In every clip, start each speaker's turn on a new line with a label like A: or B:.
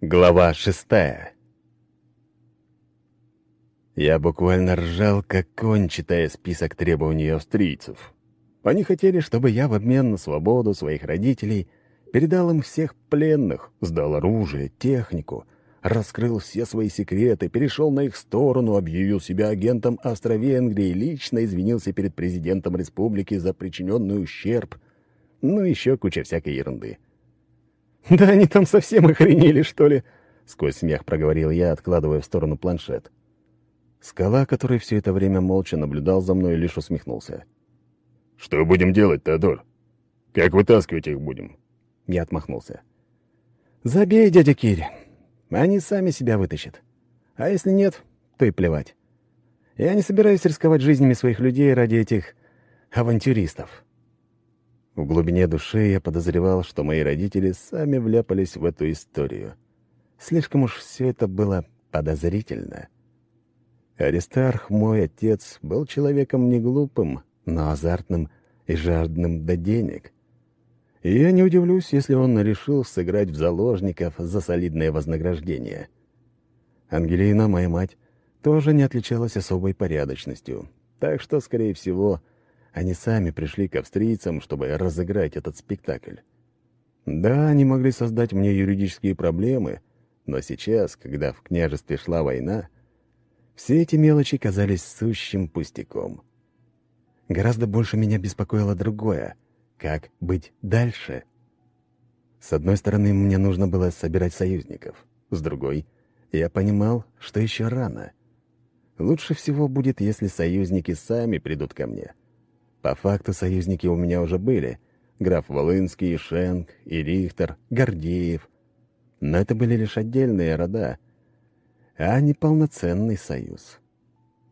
A: Глава шестая Я буквально ржал, как конь, читая список требований австрийцев. Они хотели, чтобы я в обмен на свободу своих родителей передал им всех пленных, сдал оружие, технику, раскрыл все свои секреты, перешел на их сторону, объявил себя агентом Австро-Венгрии, лично извинился перед президентом республики за причиненный ущерб, ну еще куча всякой ерунды. «Да они там совсем охренели, что ли?» — сквозь смех проговорил я, откладывая в сторону планшет. Скала, который все это время молча наблюдал за мной, лишь усмехнулся.
B: «Что будем делать, Теодор? Как вытаскивать их будем?»
A: Я отмахнулся. «Забей, дядя Кирь. Они сами себя вытащат. А если нет, то и плевать. Я не собираюсь рисковать жизнями своих людей ради этих авантюристов». В глубине души я подозревал, что мои родители сами вляпались в эту историю. Слишком уж все это было подозрительно. Аристарх, мой отец, был человеком не глупым, но азартным и жадным до денег. И я не удивлюсь, если он решил сыграть в заложников за солидное вознаграждение. Ангелина, моя мать, тоже не отличалась особой порядочностью, так что, скорее всего, они сами пришли к австрийцам, чтобы разыграть этот спектакль. Да, они могли создать мне юридические проблемы, но сейчас, когда в княжестве шла война, все эти мелочи казались сущим пустяком. Гораздо больше меня беспокоило другое — как быть дальше? С одной стороны, мне нужно было собирать союзников. С другой, я понимал, что еще рано. Лучше всего будет, если союзники сами придут ко мне. По факту союзники у меня уже были. Граф Волынский, Шенк и Рихтер, Гордеев. Но это были лишь отдельные рода, а не полноценный союз.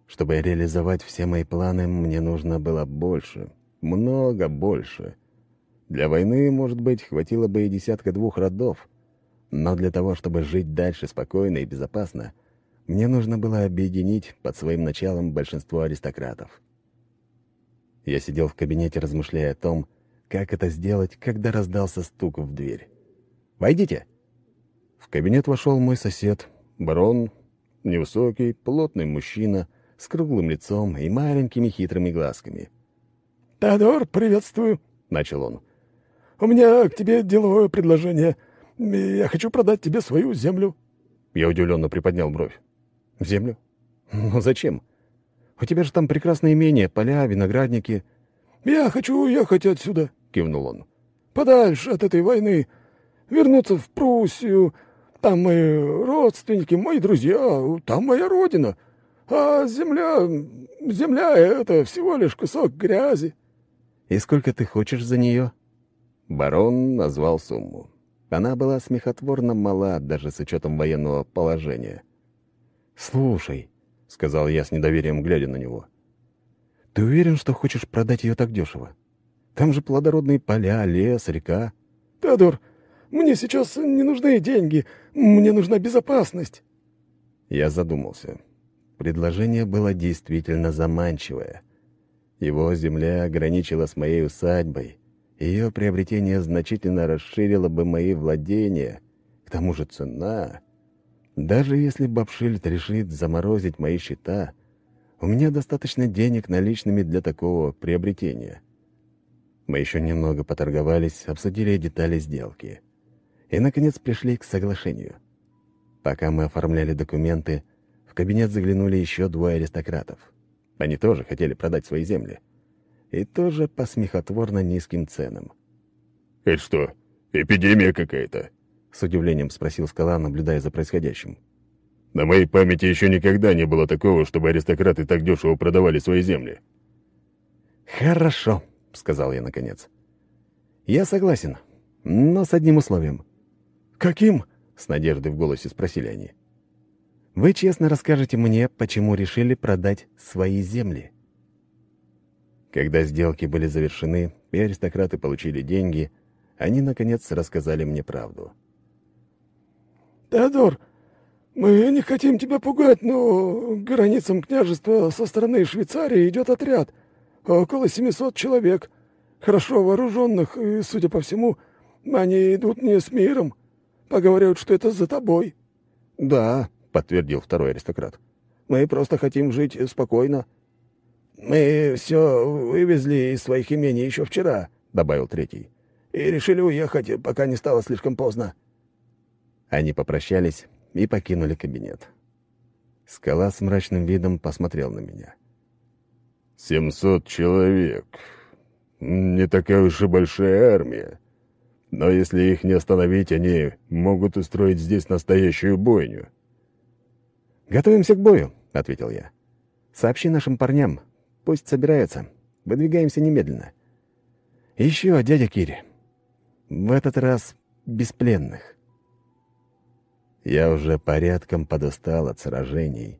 A: Чтобы реализовать все мои планы, мне нужно было больше, много больше. Для войны, может быть, хватило бы и десятка-двух родов. Но для того, чтобы жить дальше спокойно и безопасно, мне нужно было объединить под своим началом большинство аристократов. Я сидел в кабинете, размышляя о том, как это сделать, когда раздался стук в дверь. «Войдите!» В кабинет вошел мой сосед, барон, невысокий, плотный мужчина с круглым лицом и маленькими хитрыми глазками.
C: «Теодор, приветствую!» — начал он. «У меня к тебе деловое предложение. Я хочу продать тебе свою землю».
A: Я удивленно приподнял бровь. «Землю? Ну зачем? У тебя же там прекрасное имение, поля, виноградники».
C: «Я хочу уехать отсюда», — кивнул он. «Подальше от этой войны. Вернуться в Пруссию. Там мои родственники, мои друзья, там моя родина. А земля... земля — это всего лишь кусок грязи».
A: «И сколько ты хочешь за нее?» Барон назвал сумму. Она была смехотворно мала, даже с учетом военного положения. «Слушай», — сказал я с недоверием, глядя на него, — «ты уверен, что хочешь продать ее так дешево? Там же плодородные поля, лес, река».
C: «Теодор, мне сейчас не нужны деньги, мне нужна безопасность».
A: Я задумался. Предложение было действительно заманчивое. Его земля ограничила с моей усадьбой. Ее приобретение значительно расширило бы мои владения. К тому же цена... Даже если Бабшильд решит заморозить мои счета, у меня достаточно денег наличными для такого приобретения. Мы еще немного поторговались, обсудили детали сделки. И, наконец, пришли к соглашению. Пока мы оформляли документы, в кабинет заглянули еще двое аристократов — они тоже хотели продать свои земли. И тоже по смехотворно низким ценам.
B: «Это что, эпидемия какая-то?»
A: — с удивлением спросил Скала, наблюдая за происходящим.
B: «На моей памяти еще никогда не было такого, чтобы аристократы так дешево продавали свои земли».
A: «Хорошо», — сказал я наконец. «Я согласен, но с одним условием».
C: «Каким?»
A: — с надеждой в голосе спросили они. Вы честно расскажете мне, почему решили продать свои земли. Когда сделки были завершены и аристократы получили деньги, они, наконец, рассказали мне правду.
C: «Теодор, мы не хотим тебя пугать, но к границам княжества со стороны Швейцарии идет отряд. Около 700 человек. Хорошо вооруженных, и, судя по всему, они идут не с миром. Поговорят, что это за тобой».
A: «Да», — подтвердил второй аристократ. «Мы просто хотим жить спокойно».
C: «Мы все вывезли из своих имений еще вчера», — добавил третий. «И решили уехать, пока не стало слишком поздно».
A: Они попрощались и покинули кабинет. Скала с мрачным видом посмотрел на меня.
B: «Семьсот человек. Не такая уж и большая армия. Но если их не остановить, они могут устроить здесь настоящую бойню».
A: «Готовимся к бою», — ответил я. «Сообщи нашим парням. Пусть собираются. Выдвигаемся немедленно. Еще, дядя Кири. В этот раз без пленных». Я уже порядком подустал от сражений.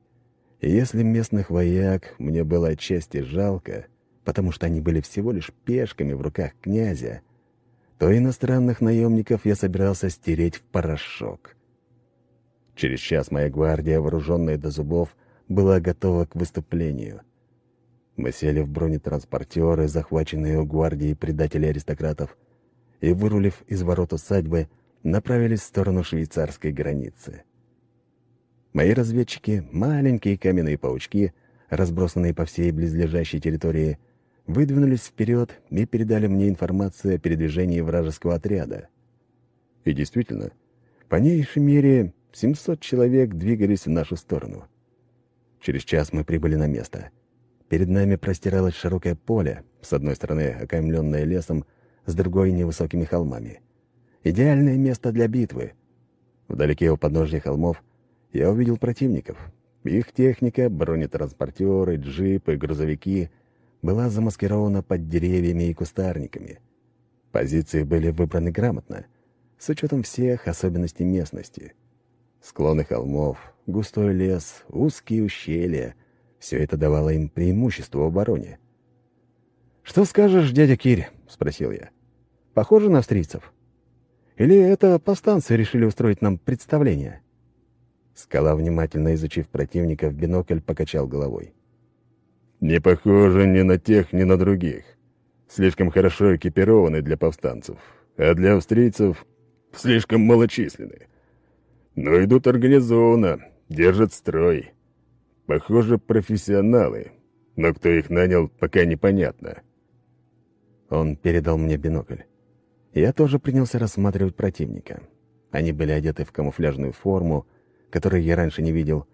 A: И если местных вояк мне было отчасти жалко, потому что они были всего лишь пешками в руках князя, то иностранных наемников я собирался стереть в порошок. Через час моя гвардия, вооруженная до зубов, была готова к выступлению. Мы сели в бронетранспортеры, захваченные у гвардии предателей аристократов, и, вырулив из ворот усадьбы, направились в сторону швейцарской границы. Мои разведчики, маленькие каменные паучки, разбросанные по всей близлежащей территории, выдвинулись вперед и передали мне информацию о передвижении вражеского отряда. И действительно, по нейшей мере 700 человек двигались в нашу сторону. Через час мы прибыли на место. Перед нами простиралось широкое поле, с одной стороны окаймленное лесом, с другой — невысокими холмами. Идеальное место для битвы. Вдалеке у подножья холмов я увидел противников. Их техника, бронетранспортеры, джипы, грузовики была замаскирована под деревьями и кустарниками. Позиции были выбраны грамотно, с учетом всех особенностей местности. Склоны холмов, густой лес, узкие ущелья — все это давало им преимущество в обороне. «Что скажешь, дядя Кирь?» — спросил я. «Похоже на австрийцев?» Или это повстанцы решили устроить нам представление?» Скала, внимательно изучив противника, в бинокль покачал головой.
B: «Не похоже ни на тех, ни на других. Слишком хорошо экипированы для повстанцев, а для австрийцев слишком малочисленны. Но идут организованно, держат строй. Похоже, профессионалы, но кто их нанял, пока непонятно».
A: Он передал мне бинокль. Я тоже принялся рассматривать противника. Они были одеты в камуфляжную форму, которую я раньше не видел.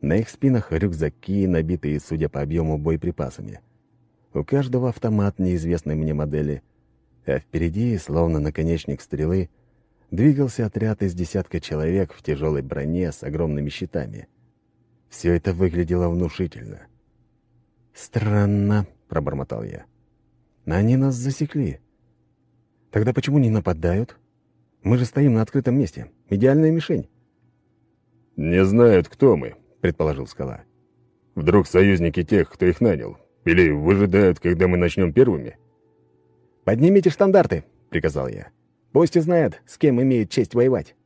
A: На их спинах рюкзаки, набитые, судя по объему, боеприпасами. У каждого автомат неизвестной мне модели. А впереди, словно наконечник стрелы, двигался отряд из десятка человек в тяжелой броне с огромными щитами. Все это выглядело внушительно. «Странно», — пробормотал я. «Они нас засекли». Тогда почему не нападают? Мы же стоим на открытом месте. Идеальная мишень.
B: «Не знают, кто мы», — предположил Скала. «Вдруг союзники тех, кто их нанял? Или выжидают, когда мы начнем первыми?»
A: «Поднимите штандарты», — приказал я. «Пусть узнают, с кем имеют честь воевать».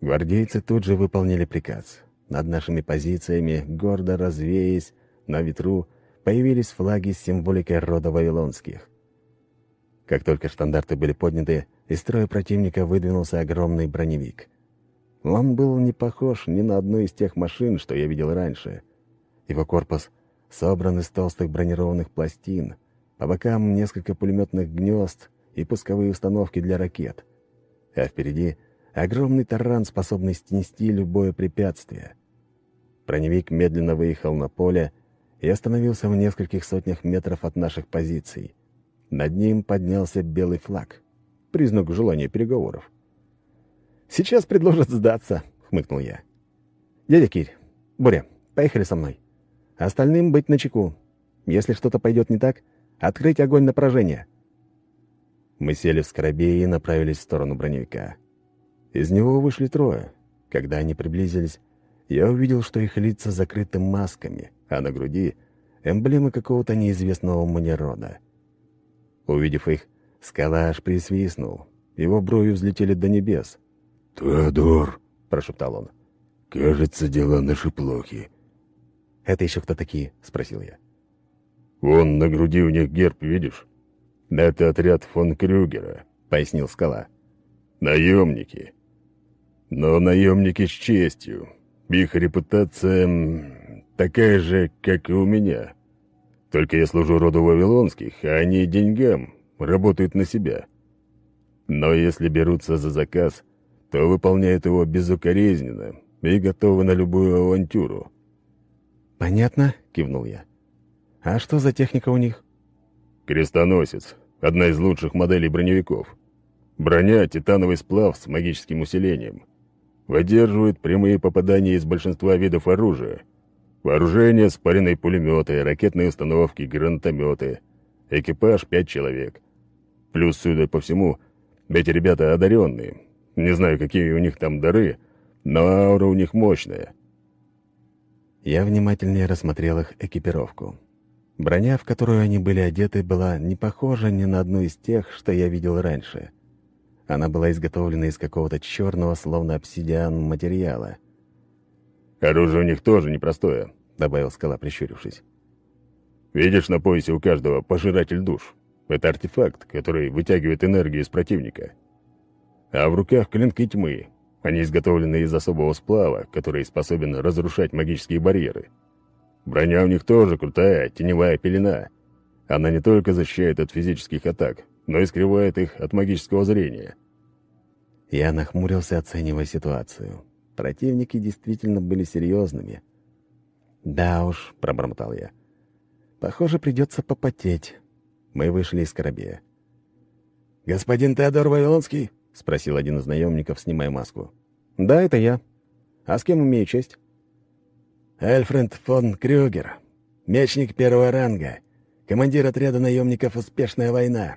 A: Гвардейцы тут же выполнили приказ. Над нашими позициями, гордо развеясь, на ветру, появились флаги с символикой рода Вавилонских. Как только штандарты были подняты, из строя противника выдвинулся огромный броневик. Он был не похож ни на одну из тех машин, что я видел раньше. Его корпус собран из толстых бронированных пластин, по бокам несколько пулеметных гнезд и пусковые установки для ракет. А впереди огромный таран, способный снести любое препятствие. Броневик медленно выехал на поле и остановился в нескольких сотнях метров от наших позиций. Над ним поднялся белый флаг. Признак желания переговоров. «Сейчас предложат сдаться», — хмыкнул я. «Дядя Кирь, Боря, поехали со мной. Остальным быть начеку. Если что-то пойдет не так, открыть огонь на поражение». Мы сели в скоробей и направились в сторону броневика. Из него вышли трое. Когда они приблизились, я увидел, что их лица закрыты масками, а на груди — эмблемы какого-то неизвестного мне рода. Увидев их, скала аж присвистнул. Его брови взлетели до небес.
B: «Теодор!»
A: — прошептал он.
B: «Кажется, дела наши плохи».
A: «Это еще кто такие?» — спросил я.
B: «Вон на груди у них герб, видишь? Это отряд фон Крюгера», — пояснил скала. «Наемники. Но наемники с честью. Их репутация такая же, как и у меня. Только я служу роду Вавилонских, а они деньгам, работают на себя. Но если берутся за заказ, то выполняют его безукоризненно и готовы на любую авантюру.
A: «Понятно», — кивнул я. «А что за техника у них?»
B: «Крестоносец. Одна из лучших моделей броневиков. Броня — титановый сплав с магическим усилением. Выдерживает прямые попадания из большинства видов оружия. Вооружение — спаренные пулеметы, ракетные установки, гранатометы. Экипаж — пять человек. Плюс, судя по всему, эти ребята одаренные. Не знаю, какие у них там дары, но аура у них мощная.
A: Я внимательнее рассмотрел их экипировку. Броня, в которую они были одеты, была не похожа ни на одну из тех, что я видел раньше. Она была изготовлена из какого-то черного, словно обсидиан, материала.
B: «Оружие у них тоже непростое», —
A: добавил скала, прищурившись.
B: «Видишь на поясе у каждого пожиратель душ? Это артефакт, который вытягивает энергию из противника. А в руках клинки тьмы, они изготовлены из особого сплава, который способен разрушать магические барьеры. Броня у них тоже крутая, теневая пелена. Она не только защищает от физических атак, но и скрывает их от магического зрения.
A: Я нахмурился, оценивая ситуацию. Противники действительно были серьезными. «Да уж», — пробормотал я. «Похоже, придется попотеть». Мы вышли из корабея.
C: «Господин Теодор Вавилонский?»
A: — спросил один из наемников, снимая маску. «Да, это я. А с кем имею честь?»
C: «Эльфренд фон Крюгер, мечник первого ранга, командир отряда наемников «Успешная война».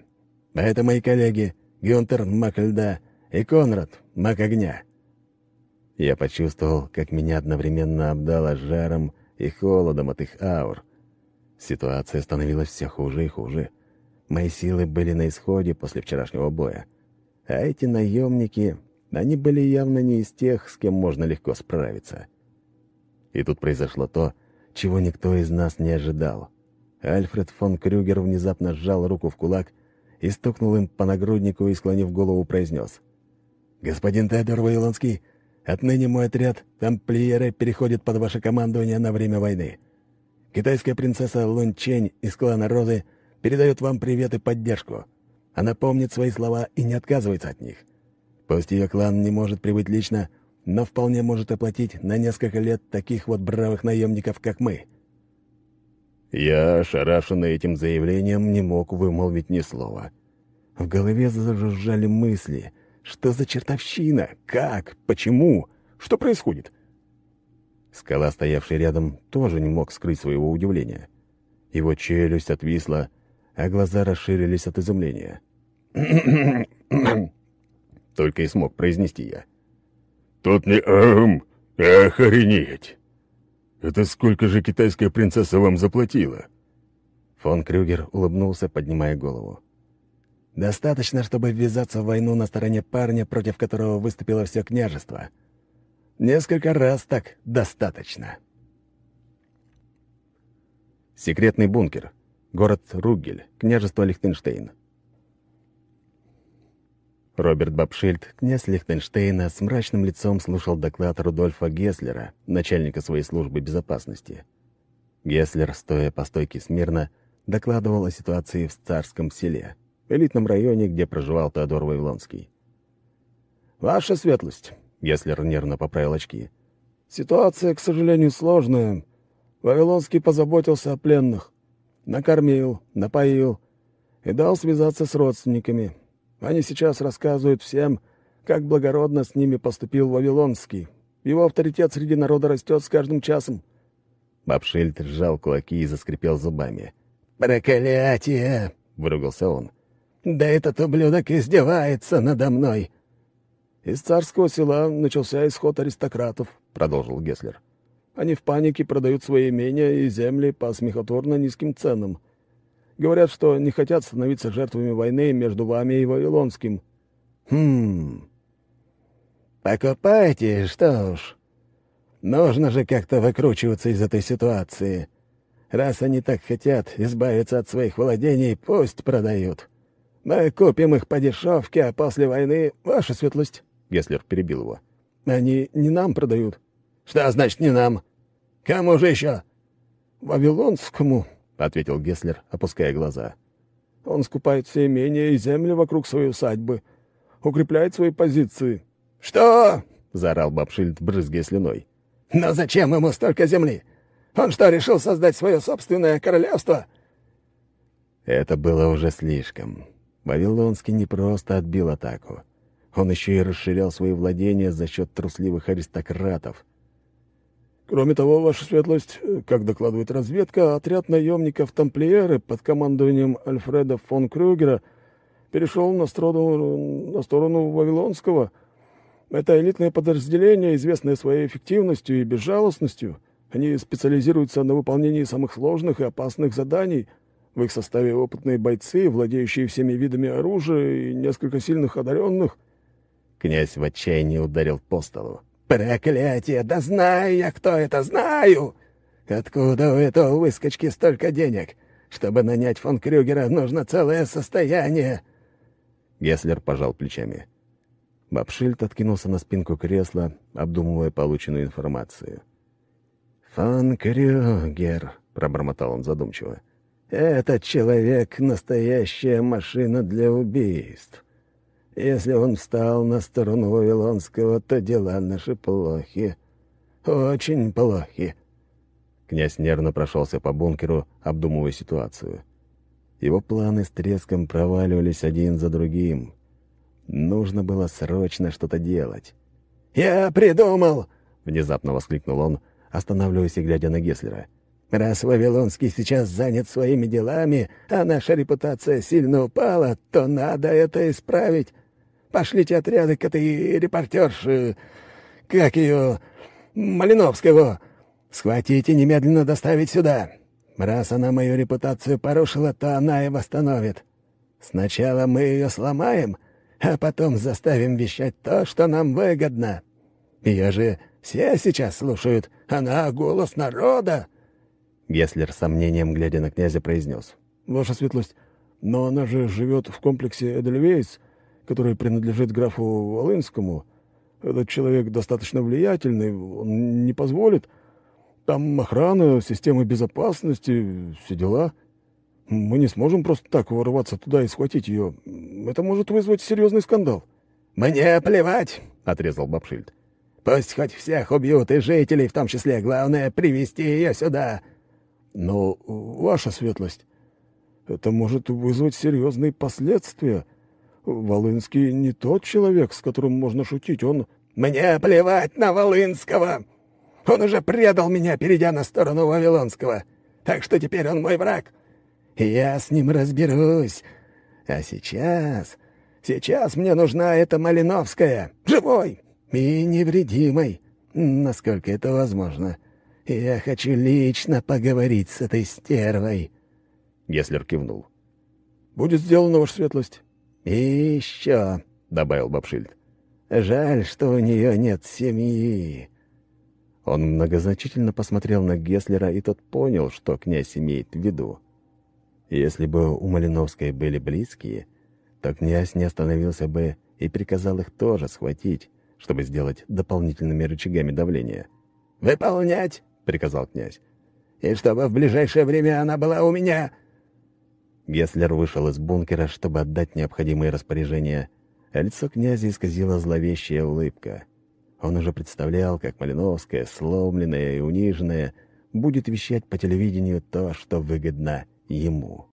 C: А это мои коллеги Гюнтер Мак льда и Конрад Мак огня».
A: Я почувствовал, как меня одновременно обдало жаром и холодом от их аур. Ситуация становилась все хуже и хуже. Мои силы были на исходе после вчерашнего боя. А эти наемники, они были явно не из тех, с кем можно легко справиться. И тут произошло то, чего никто из нас не ожидал. Альфред фон Крюгер внезапно сжал руку в кулак и стукнул им по нагруднику и, склонив голову, произнес. «Господин Тедор Вейлонский, отныне мой отряд тамплиеры переходит под ваше командование на время войны. Китайская принцесса Лун Чень из клана Розы передает вам привет и поддержку. Она помнит свои слова и не отказывается от них. Пусть ее клан не может прибыть лично, но вполне может оплатить на несколько лет таких вот бравых наемников, как мы». Я, ошарашенный этим заявлением, не мог вымолвить ни слова. В голове зажужжали мысли. Что за чертовщина? Как? Почему? Что происходит? Скала, стоявший рядом, тоже не мог скрыть своего удивления. Его челюсть отвисла, а глаза расширились от изумления. Только и смог произнести я.
B: «Тут не а охренеть! Это сколько же китайская принцесса вам заплатила?»
A: Фон Крюгер улыбнулся, поднимая голову. «Достаточно, чтобы ввязаться в войну на стороне парня, против которого выступило все княжество. Несколько раз так достаточно». Секретный бункер. Город Ругель, княжество Лихтенштейн. Роберт Бабшильд, князь Лихтенштейна, с мрачным лицом слушал доклад Рудольфа Гесслера, начальника своей службы безопасности. Гесслер, стоя по стойке смирно, докладывал о ситуации в Царском селе, элитном районе, где проживал Теодор Вавилонский.
C: «Ваша светлость», — Гесслер нервно поправил очки, — «ситуация, к сожалению, сложная. Вавилонский позаботился о пленных. Накормил, напоил и дал связаться с родственниками. Они сейчас рассказывают всем, как благородно с ними поступил Вавилонский. Его авторитет среди народа растет с каждым часом».
A: Бабшильд сжал кулаки и заскрипел зубами. «Проклятие!» — выругался он. «Да этот ублюдок издевается надо мной!»
C: «Из царского села начался исход аристократов», — продолжил Геслер. «Они в панике продают свои имения и земли по смехотворно низким ценам. Говорят, что не хотят становиться жертвами войны между вами и Вавилонским».
A: «Хм... Покупайте, что уж. Нужно же как-то выкручиваться из этой ситуации. Раз они так хотят избавиться от своих владений, пусть продают. Мы купим их по дешевке, а после войны, ваша светлость...» Геслер перебил его.
C: Они не нам продают».
A: «Что значит «не нам»? Кому же еще?»
C: «Вавилонскому», — ответил Гесслер, опуская глаза. «Он скупает все имения и земли вокруг своей усадьбы, укрепляет свои позиции».
A: «Что?» — заорал Бабшильд, брызгая слюной. «Но зачем ему столько земли? Он что, решил создать свое собственное королевство?» Это было уже слишком. Вавилонский не просто отбил атаку. Он еще и расширял свои владения за счет трусливых аристократов.
C: Кроме того, ваша светлость, как докладывает разведка, отряд наемников «Тамплиеры» под командованием Альфреда фон Крюгера перешел на сторону, на сторону Вавилонского. Это элитное подразделение, известное своей эффективностью и безжалостностью. Они специализируются на выполнении самых сложных и опасных заданий. В их составе опытные бойцы, владеющие всеми видами оружия и несколько сильных одаренных.
A: Князь в отчаянии ударил по столу. «Проклятие! Да знаю я, кто это, знаю! Откуда у этого выскочки столько денег? Чтобы нанять фон Крюгера, нужно целое состояние!» Геслер пожал плечами. Бабшильд откинулся на спинку кресла, обдумывая полученную информацию. «Фон Крюгер», — пробормотал он задумчиво, — «этот человек — настоящая машина для убийств. Если он встал на сторону Вавилонского, то дела наши плохи. Очень плохи. Князь нервно прошелся по бункеру, обдумывая ситуацию. Его планы с треском проваливались один за другим. Нужно было срочно что-то делать. «Я придумал!» — внезапно воскликнул он, останавливаясь и глядя на Геслера. «Раз Вавилонский сейчас занят своими делами, а наша репутация сильно упала, то надо это исправить. Пошлите отряды к этой репортерше... Как ее... Малиновского. Схватите немедленно доставить сюда. Раз она мою репутацию порушила, то она и восстановит. Сначала мы ее сломаем, а потом заставим вещать то, что нам выгодно. Ее же все сейчас слушают. Она — голос народа. Геслер с сомнением, глядя на князя, произнес.
C: «Ваша светлость, но она же живет в комплексе Эдельвейс, который принадлежит графу Волынскому. Этот человек достаточно влиятельный, он не позволит. Там охрана, системы безопасности, все дела. Мы не сможем просто так ворваться туда и схватить ее. Это может вызвать серьезный скандал».
A: «Мне плевать», — отрезал Бабшильд. «Пусть хоть всех убьют, и жителей в том числе. Главное — привести ее сюда».
C: «Но, ваша светлость, это может вызвать серьезные последствия», Волынский не тот человек, с которым можно шутить. Он...
A: Мне плевать на Волынского! Он уже предал меня, перейдя на сторону Вавилонского. Так что теперь он мой враг. Я с ним разберусь. А сейчас... Сейчас мне нужна эта Малиновская. Живой и невредимой, насколько это возможно. Я хочу лично поговорить с этой стервой. Геслер кивнул.
C: «Будет сделано, Ваша Светлость».
A: «И еще», — добавил Бабшильд, — «жаль, что у нее нет семьи». Он многозначительно посмотрел на Геслера, и тот понял, что князь имеет в виду. Если бы у Малиновской были близкие, то князь не остановился бы и приказал их тоже схватить, чтобы сделать дополнительными рычагами давления. «Выполнять!» — приказал князь. «И чтобы в ближайшее время она была у меня!» Геслер вышел из бункера, чтобы отдать необходимые распоряжения, лицо князя исказила зловещая улыбка. Он уже представлял, как Малиновская, сломленная и униженная, будет вещать по телевидению то, что выгодно ему.